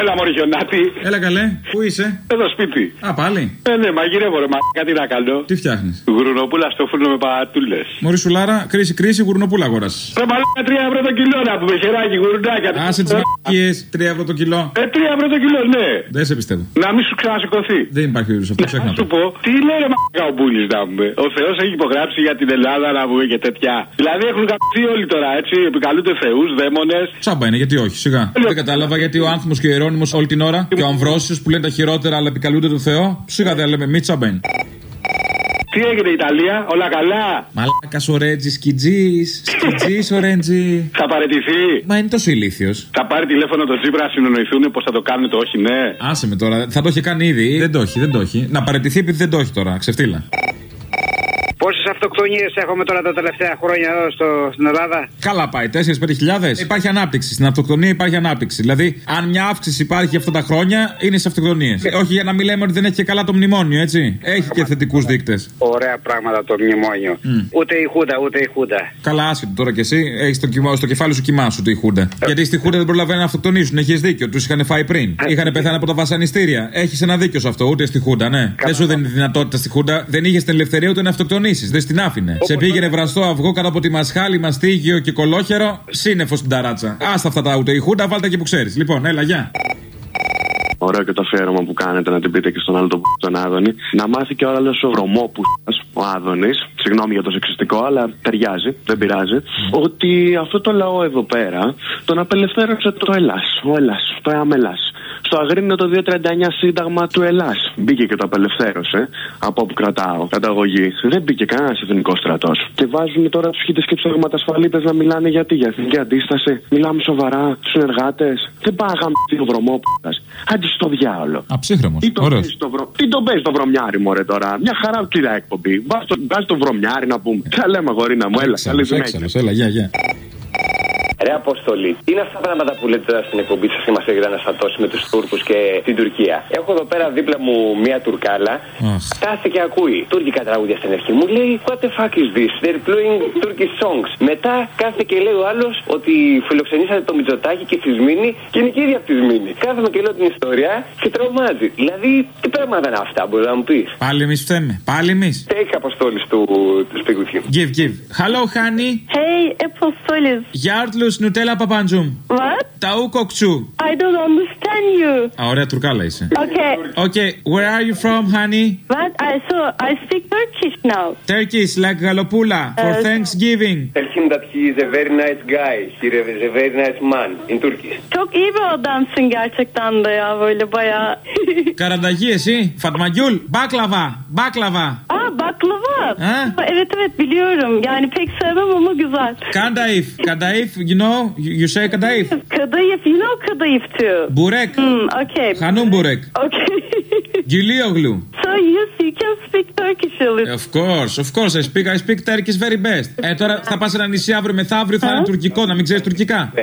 Έλα, Μωρή χιονάτη. Έλα καλέ, πού είσαι; Εδώ σπίτι. Α, πάλι. Ε, ναι, μαγειρεύω ρε, μα κάτι να κάνω. Τι φτιάχνεις; Γουρνοπούλα στο φούρνο με πατούλε. Μωρή σουλάρα, κρίση, κρίση, γουρνοπούλα αγόρασες. Ρε, μαλάκα 3 ευρώ το κιλό να πούμε, χεράκι, γουρνάκια. Άσε τις μαγικίε, 3 ευρώ το κιλό. Ε, 3 ευρώ το κιλό, ναι. Δεν σε πιστεύω. Να μην σου ξανασηκωθεί. Δεν υπάρχει περίπτωση αυτό, Να ξέχνα σου το. πω, τι λέει ρε μαλάκα ο Μπούλης να πούμε. Ο Θεός έχει υπογράψει για την Ελλάδα να πούμε και τέτοια. Δηλαδή έχουν καπτεί όλοι τώρα έτσι, επικαλούνται θεούς, δαίμονες. Τσάμπα είναι, γιατί όχι, σιγά. Δεν κατάλαβα γιατί ο άνθρωπος και ο Ιερόνιμο όλη την ώρα και ο Αμβρόσιος που λένε τα χειρότερα αλλά επικαλούνται τον Θεό. Σιγά δεν λέμε μη τσάμπα είναι. Τι έγινε Ιταλία, όλα καλά; Μαλάκας ο Ρέτζι, σκιτζής, σκιτζής ο Ρέντζι. Θα παραιτηθεί. Μα είναι τόσο ηλίθιος. Θα πάρει τηλέφωνο το Τζίπρα να συνοηθούν πώ θα το κάνουν το όχι, ναι. Άσε με τώρα, θα το είχε κάνει ήδη. Δεν το έχει, δεν το έχει. Να παραιτηθεί επειδή δεν το έχει τώρα, ξεφτύλα. Πόσε αυτοκτονίες έχουμε τώρα τα τελευταία χρόνια εδώ στο, στην Ελλάδα. Καλά πάει, 4-5 χιλιάδε. Υπάρχει ανάπτυξη. Στην αυτοκτονία υπάρχει ανάπτυξη. Δηλαδή, αν μια αύξηση υπάρχει αυτά τα χρόνια, είναι σε αυτοκτονίες. Όχι για να μην λέμε ότι δεν έχει και καλά το μνημόνιο, έτσι. Έχει και θετικούς δείκτες. Ωραία πράγματα το μνημόνιο. Ούτε η Χούντα, ούτε η Χούντα. Καλά, άσχετο τώρα κι εσύ. Έχεις στο, κυμα- στο κεφάλι σου κοιμά σου τη Χούντα. Γιατί στη Χούντα δεν προλαβαίνουν να αυτοκτονήσουν. Έχεις δίκιο. Τους είχαν φάει πριν. Είχαν πεθάνει από τα βασανιστήρια. Έχεις ένα δίκιο σε αυτό. Ούτε στη Χούντα, ναι. Δεν σου δίνει δυνατότητα στη Χούντα. Δεν είχες την ελευθερία ούτε να αυτοκτονήσεις. Δεν στην άφηνε. Σε πήγαινε βραστό αυγό κάτω από τη μασχάλη, μαστίγιο και κολόχερο. Σύννεφος στην ταράτσα. Άστα αυτά τα ούτε η Χούντα, βάλτε και που ξέρεις. Λοιπόν, έλα, γεια. Ωραίο και το αφιέρωμα που κάνετε να την πείτε και στον άλλο τον, τον Άδωνη. Να μάθει και ο άλλο ο βρωμόπου ο Άδωνης. Συγγνώμη για το σεξιστικό, αλλά ταιριάζει, δεν πειράζει. Ότι αυτό το λαό εδώ πέρα τον απελευθέρωσε το Ελλάς. Ο Ελλάς, το Εαμελά. Στο Αγρίνιο το 239 Σύνταγμα του Ελλάς. Μπήκε και το απελευθέρωσε. Από όπου κρατάω καταγωγή. Δεν μπήκε κανένας εθνικός στρατός. Και βάζουν τώρα τους χίτε και τους εγματασφαλίτε να μιλάνε γιατί, για εθνική αντίσταση. Μιλάμε σοβαρά στου συνεργάτες. Δεν πάγαμε ο βρωμόπουλας. Άντε στο διάολο. Αψύχρεμος. Τι τον Ωραίος. παίζεις το, βρο... Τι τον παίζεις το βρωμιάρι, μωρέ τώρα; Μια χαρά κλειδά εκπομπή. Βάζει το, βάζ το βρωμιάρι να πούμε. Τα λέμε, γορίνα μου, έλα. Καλή συνέχεια. Έξαλλος, έλα, γεια, γεια. Ρε Αποστολή, τι είναι αυτά τα πράγματα που λέτε τώρα στην εκπομπή σας είμαστε για να στατώσει με τους Τούρκους και την Τουρκία; Έχω εδώ πέρα δίπλα μου μία Τουρκάλα. Αχ. Κάθεται και ακούει τουρκικά τραγούδια στην αρχή. Μου λέει What the fuck is this? They're playing Turkish songs. Μετά κάθεται και λέει ο άλλος ότι φιλοξενήσατε το Μιτζοτάκι και τη Σμήνη και είναι και ίδια από τη Σμήνη. Κάθομαι και λέω την ιστορία και τρομάζει. Δηλαδή, τι πράγματα είναι αυτά, μπορείς να μου πεις; Πάλι εμείς φταίμε. Πάλι εμείς. Take Αποστόλης του, του σπίτι Give, give. Hello, honey. Hey, Apostolis. Γιάρτλου Νουτέλα Παπαντζούμ. What? Ταού κοξού. I don't understand you. Α, ωραία τουρκάλα είσαι. Okay. Okay, where are you from, honey? What? I so I speak Turkish now. Turkish, like Galopula, for Uh, Thanksgiving. Tell him that he is a very nice guy. He is a very nice man in Turkish. Çok iyi bir adamsın gerçekten de ya böyle bayağı. Καρανταγή, εσύ. Φατμαγιούλ, μπάκλαβα, μπάκλαβα. Aa baklava. Ha? Evet evet biliyorum. Yani pek sevmem ama güzel. Kandayif, Kandayif, you know, you you say Kandayif. Kadayıf, you know kadayıf too. Burek, Hmm, okay. Hanum Burek, Okay. Gilioglu. so yes, you can speak Turkish a little. Of course, of course, I speak, I speak Turkish very best. Ε, τώρα θα πας σε ένα νησί αύριο μεθαύριο, θα είναι τουρκικό, να μην ξέρεις τουρκικά. Me?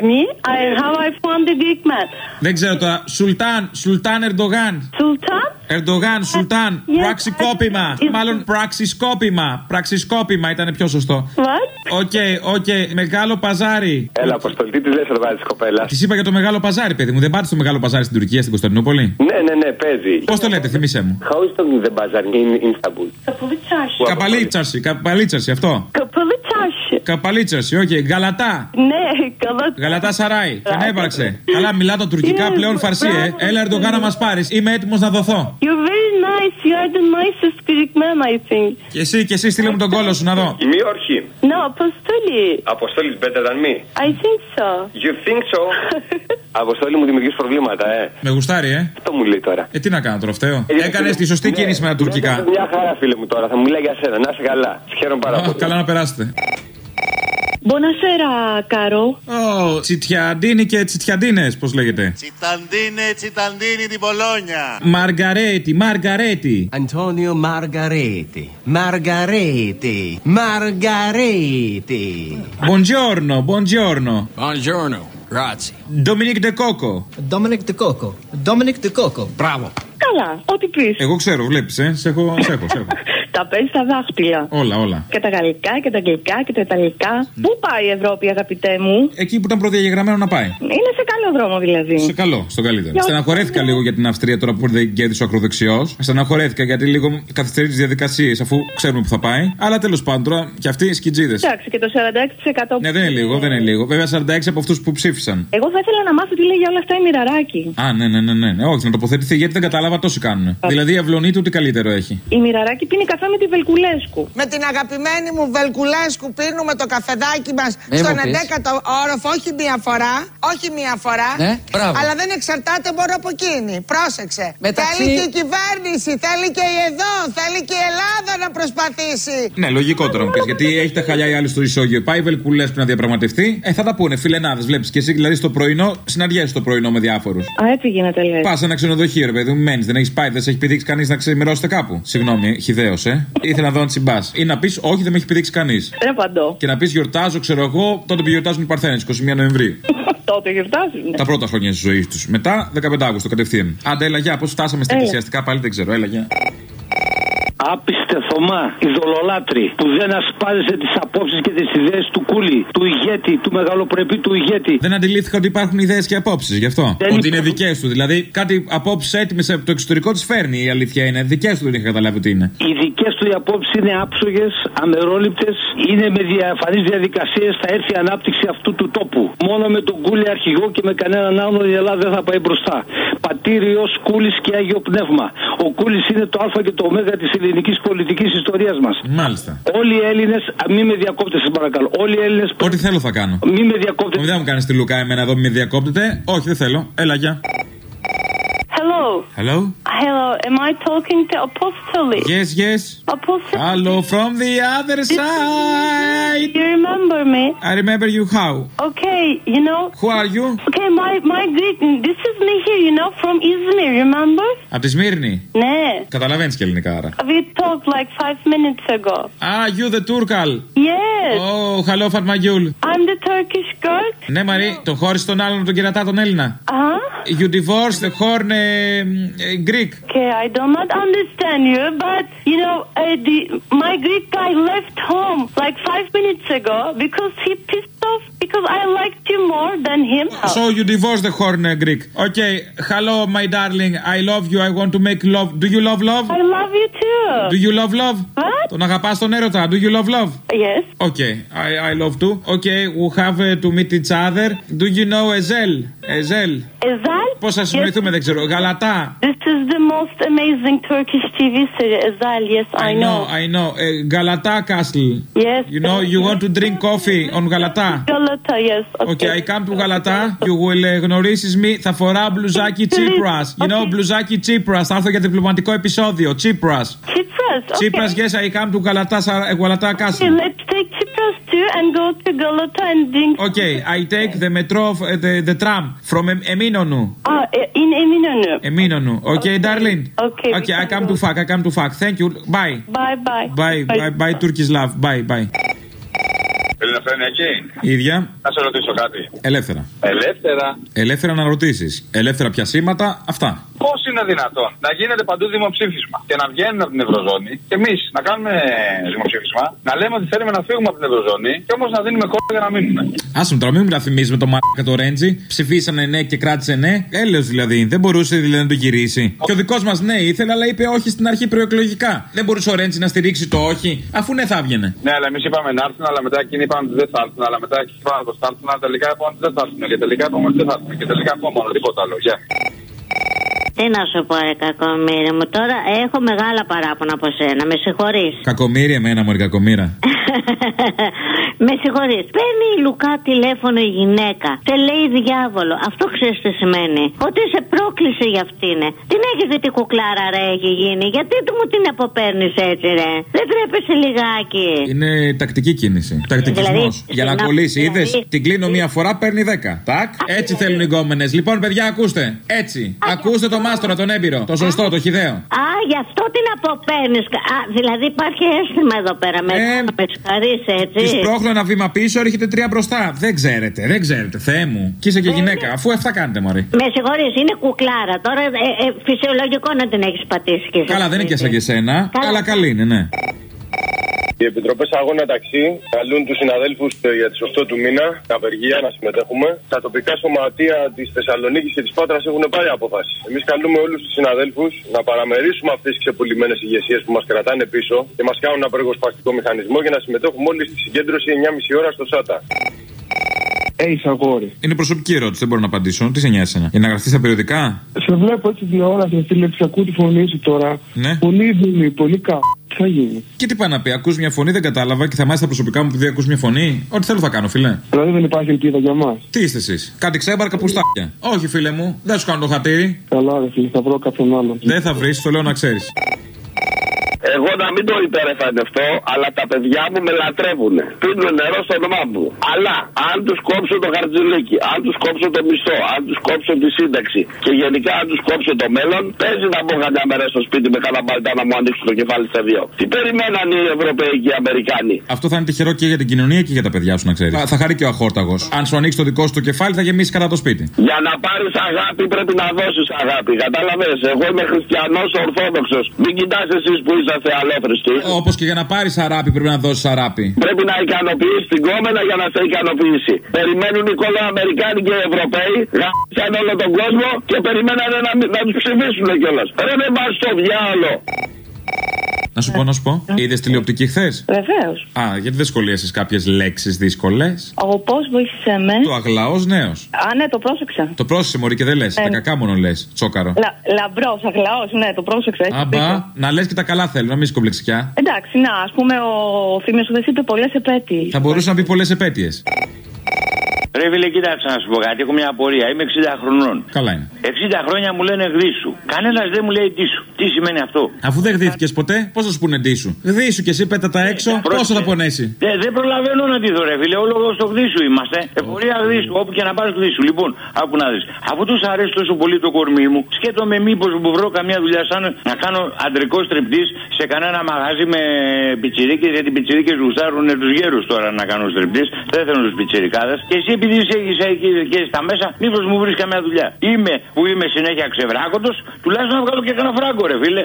I, how I found the Greek man. Δεν ξέρω τώρα. Σουλτάν, Σουλτάν Ερντογάν. Sultan? Ερντογάν, Σουλτάν. Yes. Πραξικόπημα. Is- Μάλλον πραξισκόπημα. Πραξισκόπημα ήταν πιο σωστό. What? OK, OK. Μεγάλο παζάρι. Έλα, Αποστολή, τι τη λε, Ορβάζη κοπέλα. Τη είπα για το μεγάλο παζάρι, παιδί μου. Δεν πάτε στο μεγάλο παζάρι στην Τουρκία, στην Κωνσταντινούπολη. Ναι, ναι, ναι, παίζει. Πώς το λέτε, θυμίσέ μου. How is talking the bazaar in Istanbul? Kapalı çarşı. Kapalı çarşı, kapalı çarşı, αυτό. Kapalı çarşı. Kapalı çarşı, OK. Γαλατά. Ne? Galat. Γαλατά Σαράι. Και έπαρξε. Καλά, μιλάω τα τουρκικά Yes, πλέον φαρσί, ε. μπράβο. Έλα, Ερντογάν να μας πάρεις. Είμαι έτοιμος να δοθώ. You're very nice. You are the nicest Greek man, I think. Και εσύ, και εσύ, στείλε μου τον κόλο σου να δω. Me or him? No, Apostoli. Αποστόλη better than me. I think so. You think so? Αποστόλη μου δημιουργείς προβλήματα, ε. Με γουστάρει, ε. Αυτό μου λέει τώρα. Ε, τι να κάνω τώρα, φταίω. Ε, Έκανες φίλε- τη σωστή Ναι, κίνηση με τα τουρκικά. ναι, Μια χαρά, φίλε μου τώρα. Θα μου μιλάει για σένα. Να είσαι καλά. Σε χαίρομαι πάρα Α, πολύ. Καλά να περάσετε. Buonasera, caro. Ω, τσιτιαντίνη και τσιτιαντίνε, πώ λέγεται. Τσιταντίνε, τσιταντίνη την Πολόνια. Μαργαρέτη, Μαργαρέτη. Antonio Margareti. Margareti. Margareti. Buongiorno, buongiorno. Buongiorno. Grazie. Dominic De Coco. Dominic De Coco. Dominic De Coco. Bravo. Καλά, ό,τι πει. Εγώ ξέρω, βλέπει, ε. Σε έχω, σε έχω, σε έχω. Τα παίζει στα δάχτυλα. Όλα, όλα. Και τα γαλλικά και τα αγγλικά και τα ιταλικά. Πού πάει η Ευρώπη, αγαπητέ μου; Εκεί που ήταν προδιαγεγραμμένο να πάει. Είναι σε καλό καλό δρόμο δηλαδή. Σε καλό, στον καλύτερο. Για Στεναχωρέθηκα ό,τι λίγο για την Αυστρία τώρα που δεν κέρδισε ο ακροδεξιός. Στεναχωρέθηκα γιατί λίγο καθυστερεί τις διαδικασίες αφού ξέρουμε που θα πάει. Αλλά τέλος πάντων τώρα και αυτοί οι σκιτζίδες. Εντάξει, και το 46%. Ναι, δεν είναι λίγο, δεν είναι λίγο. Βέβαια 46 από αυτούς που ψήφισαν. Εγώ θα ήθελα να μάθω τι λέει για όλα αυτά η Μοιραράκη. Α, ναι, ναι, ναι, ναι. ναι. Όχι, να τοποθετηθεί γιατί δεν κατάλαβα τόσοι κάνουν. Δηλαδή η Ευλονή του τι καλύτερο έχει. Η Μοιραράκη πίνει καφέ με τη Βελκουλέσκου. Με την αγαπημένη μου Βελκουλέσκου πίνουμε το καφεδάκι μας Μη στον μου πεις. 11ο όροφο, όχι μία φορά. Όχι μία φορά. Ναι, μπράβο. αλλά δεν εξαρτάται μόνο από εκείνη. Πρόσεξε. Μεταξύ- Θέλει και η κυβέρνηση, θέλει και η εδώ, θέλει και η Ελλάδα να προσπαθήσει. Ναι, λογικότερο μου πεις γιατί έχει τα χαλιά η άλλη στο ισόγειο. Πάει η Βελκουλέσκου να διαπραγματευτεί; Ε, θα τα πούνε φιλενάδες. Βλέπεις και εσύ δηλαδή στο πρωινό συναντιέσαι το πρωινό με διάφορους. Α, έτσι γίνεται λέει. Πας σε ένα ξενοδοχείο, ρε παιδί μου, μένεις, δεν έχεις πάει, δεν σε έχει πηδήξει κανείς να ξεμερώσετε κάπου. Συγγνώμη, χιδαίο, ε. Ήθελα να δω αν τσιμπά. Ή να πεις, Όχι, δεν με έχει πηδήξει κανείς. Δεν απαντώ. Και να πεις Γιορτάζω, ξέρω εγώ, τότε που γιορτάζουν οι Παρθένες, 21 Νοεμβρίου. Τότε γιορτάζουν. Τα πρώτα χρόνια της ζωής τους. Μετά 15 Αύγουστο κατευθείαν. Άντε, έλα, γεια, πώς φτάσαμε στα Έλα. εκκλησιαστικά πάλι δεν ξέρω, έλα, γεια. Άπιστε Θωμά, ειδωλολάτρη, που δεν ασπάζεσαι τις απόψεις και τις ιδέες του Κούλι, του ηγέτη, του μεγαλοπρεπή του ηγέτη. Δεν αντιλήφθηκα ότι υπάρχουν ιδέες και απόψεις γι' αυτό. Δεν ότι είναι υπάρχουν. δικές του. Δηλαδή κάτι απόψεις έτοιμες από το εξωτερικό τις φέρνει η αλήθεια είναι. Δικές του δεν είχα καταλάβει ότι είναι. Οι δικές του οι απόψεις είναι άψογες, αμερόληπτες, είναι με διαφανείς διαδικασίες θα έρθει η ανάπτυξη αυτού του τόπου. Μόνο με τον Κούλι αρχηγό και με κανέναν άλλον η Ελλάδα δεν θα πάει μπροστά. Πατήριος Κούλης και Άγιο Πνεύμα. Ο Κούλης είναι το Α και το Ω της ελληνικής πολιτικής ιστορίας μας. Μάλιστα. Όλοι οι Έλληνες, μη με διακόπτε, σας παρακαλώ. Όλοι οι Έλληνες. Ό,τι θέλω θα κάνω. Μη με διακόπτε. Μην δεν μου κάνεις τη Λουκά εμένα εδώ, μην με διακόπτετε. Όχι, δεν θέλω. Έλα, γεια. Hello. Hello? Hello. Am I talking to Apostoli? Yes, yes. Apostoli. Hello from the other side. You remember me? I remember you how? Okay, you know. Who are you? Okay, my my greeting. This is me here, you know, from Izmir. Remember? Από τη Σμύρνη. Ναι. Καταλαβαίνει και ελληνικά άρα. We talked like five minutes ago. Ah, you the Turkal. Yes. Oh, hello Fatmagul. I'm the Turkish girl. Ναι, Μαρή, τον χώρισε τον άλλον τον κερατά τον Έλληνα. Uh-huh. You divorced the horn uh, Greek. Okay, I do not understand you, but you know, uh, the my Greek guy left home like five minutes ago because he pissed off because I liked you more than him. So you divorced the horn uh, Greek. Okay, hello my darling, I love you, I want to make love. Do you love love? I love you too. Do you love love? What? Τον αγαπάς τον έρωτα. Do you love love? Yes. Okay, I, I love too. Okay, we have uh, to meet each other. Do you know Ezel? Ezel. Ezal? Πώς θα συνοηθούμε δεν ξέρω. Γαλατά. This is the most amazing Turkish TV series. Ezal, yes, I, know, I know. Uh, Galata Castle. Yes. You know, you want to drink coffee on Galata. Galata, yes. Okay, I come to Galata. You will uh, γνωρίσεις me. Θα φορά μπλουζάκι Tsipras. You know, μπλουζάκι Tsipras. Θα έρθω για διπλωματικό επεισόδιο. Tsipras. Tsipras, okay. Tsipras, yes, I come to Galata, Sar- Galata Okay, Castle. let's take Tsipras too and go to Galata and drink. Okay, I take the metro, uh, the, the tram from Em- Eminonu. Ah, in Eminönü. Eminonu. Okay, darling. Okay, we Okay, I can come go. to fuck. I come to fuck. Thank you. Bye. Bye bye. Bye, bye, bye, Turkish love. Bye, bye. Ελληνοφρενιακή. Ίδια, Να σε ρωτήσω κάτι. ελεύθερα. Ελεύθερα; Ελεύθερα να ρωτήσεις. Ελεύθερα πιασίματα, αυτά. Πώς είναι δυνατόν να γίνεται παντού δημοψήφισμα και να βγαίνουν από την Ευρωζώνη και εμείς να κάνουμε δημοψήφισμα, να λέμε ότι θέλουμε να φύγουμε από την Ευρωζώνη και όμως να δίνουμε κόμμα για να μείνουμε. Άσε μου τώρα, μην μου τα θυμίζει με το μάρκα το Ρέντζι. Ψηφίσανε ναι και κράτησε ναι. Έλεος δηλαδή. Δεν μπορούσε δηλαδή να το γυρίσει. Και ο δικός μας ναι ήθελε, αλλά είπε όχι στην αρχή προεκλογικά. Δεν μπορούσε ο Ρέντζι να στηρίξει το όχι, αφού ναι θα έβγαινε. Ναι, αλλά εμείς είπαμε να έρθουν, αλλά μετά εκείνοι είπαν ότι δεν θα έρθουν, αλλά μετά εκείνοι είπαν ότι θα έρθουν, αλλά τελικά είπαν ότι δεν θα έρθουν. Και τελικά είπαμε ότι δεν θα έρθουν. Και τελικά είπαμε μόνο τίποτα άλλο. Γεια. Τι να σου πω, ρε κακομίρι μου, τώρα έχω μεγάλα παράπονα από σένα. Με συγχωρείς. Κακομίρι εμένα, Μωρή κακομίρα. Με συγχωρείς. Παίρνει η Λουκά τηλέφωνο η γυναίκα. Σε λέει διάβολο. Αυτό ξέρεις τι σημαίνει. Ότι σε πρόκλησε για αυτήν. Την έχει δει τι κουκλάρα ρε έχει γίνει. Γιατί του μου την αποπέρνει έτσι ρε. Δεν τρέπεσαι λιγάκι. Είναι τακτική κίνηση. Τακτικισμός. Δηλαδή, Για να να- κολλήσει. Είδες, δηλαδή- την κλείνω μία φορά, παίρνει 10. Τάκ. Έτσι θέλουν οι γκόμενες. Λοιπόν, παιδιά, ακούστε. Έτσι. Ακούστε το μάστορα, τον έμπειρο. Το σωστό, το χιδαίο. Α, γι' αυτό την αποπέρνει. Δηλαδή υπάρχει αίσθημα εδώ πέρα. Με, Ε, με συγχωρείς, έτσι. Της πρόχνω ένα βήμα πίσω, έρχεται τρία μπροστά. Δεν ξέρετε, δεν ξέρετε. Θεέ μου. Και είσαι και γυναίκα, αφού αυτά κάνετε, Μωρή. Με συγχωρείς, είναι κουκλάρα. Τώρα ε, ε, φυσιολογικό να την έχεις πατήσει και εσύ. Καλά, δεν είναι και σαν και εσένα, Καλά. αλλά καλή είναι, ναι. Οι επιτροπές αγώνα ταξί καλούν τους συναδέλφους για τις 8 του μήνα τα απεργία να συμμετέχουμε. Τα τοπικά σωματεία της Θεσσαλονίκης και της Πάτρας έχουν πάρει απόφαση. Εμείς καλούμε όλους τους συναδέλφους να παραμερίσουμε αυτές τις ξεπουλημένες ηγεσίες που μας κρατάνε πίσω και μας κάνουν ένα απεργοσπαστικό μηχανισμό για να συμμετέχουμε όλοι στη συγκέντρωση 9,5 ώρα στο ΣΑΤΑ. Έχει αγόρι. Είναι προσωπική ερώτηση, δεν μπορώ να απαντήσω. Τι σε νοιάζει εσένα. Για να γραφτείς στα περιοδικά. Σε βλέπω έτσι τηλεόραση, φίλε, και ακούω τη φωνή σου τώρα. Ναι. Πολύ δουλειά, πολύ κα. Τι θα γίνει; Και τι πάει να πει, ακούς μια φωνή, δεν κατάλαβα και θα μάθεις τα προσωπικά μου επειδή ακούς μια φωνή. Ό,τι θέλω θα κάνω, φιλέ. Δηλαδή δεν υπάρχει ελπίδα για μας. Τι είστε εσείς, κάτι ξέμπαρκα πουστάκια. Όχι, φίλε μου, δεν σου κάνω το χατήρι. Καλά, ρε φίλε, θα βρω κάποιον άλλον. Δεν θα βρεις, το λέω να ξέρεις. Εγώ να μην το υπερεφανευτώ, αλλά τα παιδιά μου με λατρεύουν. Πίνουν νερό στο όνομά μου. Αλλά αν τους κόψω το χαρτζηλίκι, αν τους κόψω το μισθό, αν τους κόψω τη σύνταξη και γενικά αν τους κόψω το μέλλον, παίζει να μπω καμιά μέρα στο σπίτι με κανένα μπαλτά να μου ανοίξουν το κεφάλι σε δύο. Τι περιμέναν οι Ευρωπαίοι και οι Αμερικάνοι; Αυτό θα είναι τυχερό και για την κοινωνία και για τα παιδιά σου, να ξέρεις. Θα χαρεί και ο αχόρταγος. Αν σου ανοίξει το δικό σου το κεφάλι, θα γεμίσει κατά το σπίτι. Για να πάρεις αγάπη πρέπει να δώσεις αγάπη. Κατάλαβες; Εγώ είμαι χριστιανός Ορθόδοξος. Μην κοιτάς εσείς που είσαστε αλόθρηστοι. Όπως και για να πάρεις αράπη πρέπει να δώσεις αράπη. Πρέπει να ικανοποιήσει την κόμενα για να σε ικανοποιήσει. Περιμένουν οι κολοαμερικάνοι και οι Ευρωπαίοι, γάμισαν όλο τον κόσμο και περιμένανε να, να τους ψηφίσουν κιόλας. Ρε με πα στο διάλο. Να σου πω, να σου πω. Είδες τηλεοπτική χθες; Βεβαίως. Α, γιατί δεν σχολίασες κάποιες λέξεις δύσκολες; Ο πώς βοήθησε με. Το αγλαός νέος. Α, ναι, το πρόσεξα. Το πρόσεξε μωρή και δεν λες. Ε. Τα κακά μόνο λες. Τσόκαρο. Λα, Λαμπρός, αγλαός, ναι, το πρόσεξα. έχεις Αμπά, δίκιο. να λες και τα καλά θέλω, να μην είσαι κομπλεξικιά. Εντάξει, να, ας πούμε, ο Θήμιος σου δεν είπε πολλές επέτειες. Θα μπορούσε να πει πολλές επέτειες. Ρε φίλε, κοίταξε να σου πω κάτι. Έχω μια απορία. Είμαι 60 χρονών. Καλά είναι. 60 χρόνια μου λένε γδίσου. Κανένας δεν μου λέει τι σου. Τι σημαίνει αυτό; Αφού δεν γδύθηκες ποτέ, πώς θα σου πούνε ντύσου. Γδύσου και εσύ πέτα τα έξω, πόσο θα πονέσει; Ε, δεν προλαβαίνω να ντυθώ, ρε φίλε. Όλο στο γδίσου είμαστε. Εφορία γδίσου. Όπου και να πάρει γδίσου. Λοιπόν, άκου να δεις. Αφού τους αρέσει τόσο πολύ το κορμί μου, σκέτομαι μήπως μου βρω καμιά δουλειά σαν να κάνω αντρικό στριπτής σε κανένα μαγάζι με πιτσιρίκες. Γιατί οι πιτσιρίκες γουστάρουν τους γέρους τώρα να κάνουν στριπτής. Δεν θέλουν τους πιτσιρικάδες. Και εσύ επειδή είσαι είσαι εκεί και στα μέσα, μήπως μου βρεις καμιά δουλειά. Είμαι που είμαι συνέχεια ξεβράκοντο, τουλάχιστον να βγάλω και κανένα φράγκο, ρε φίλε.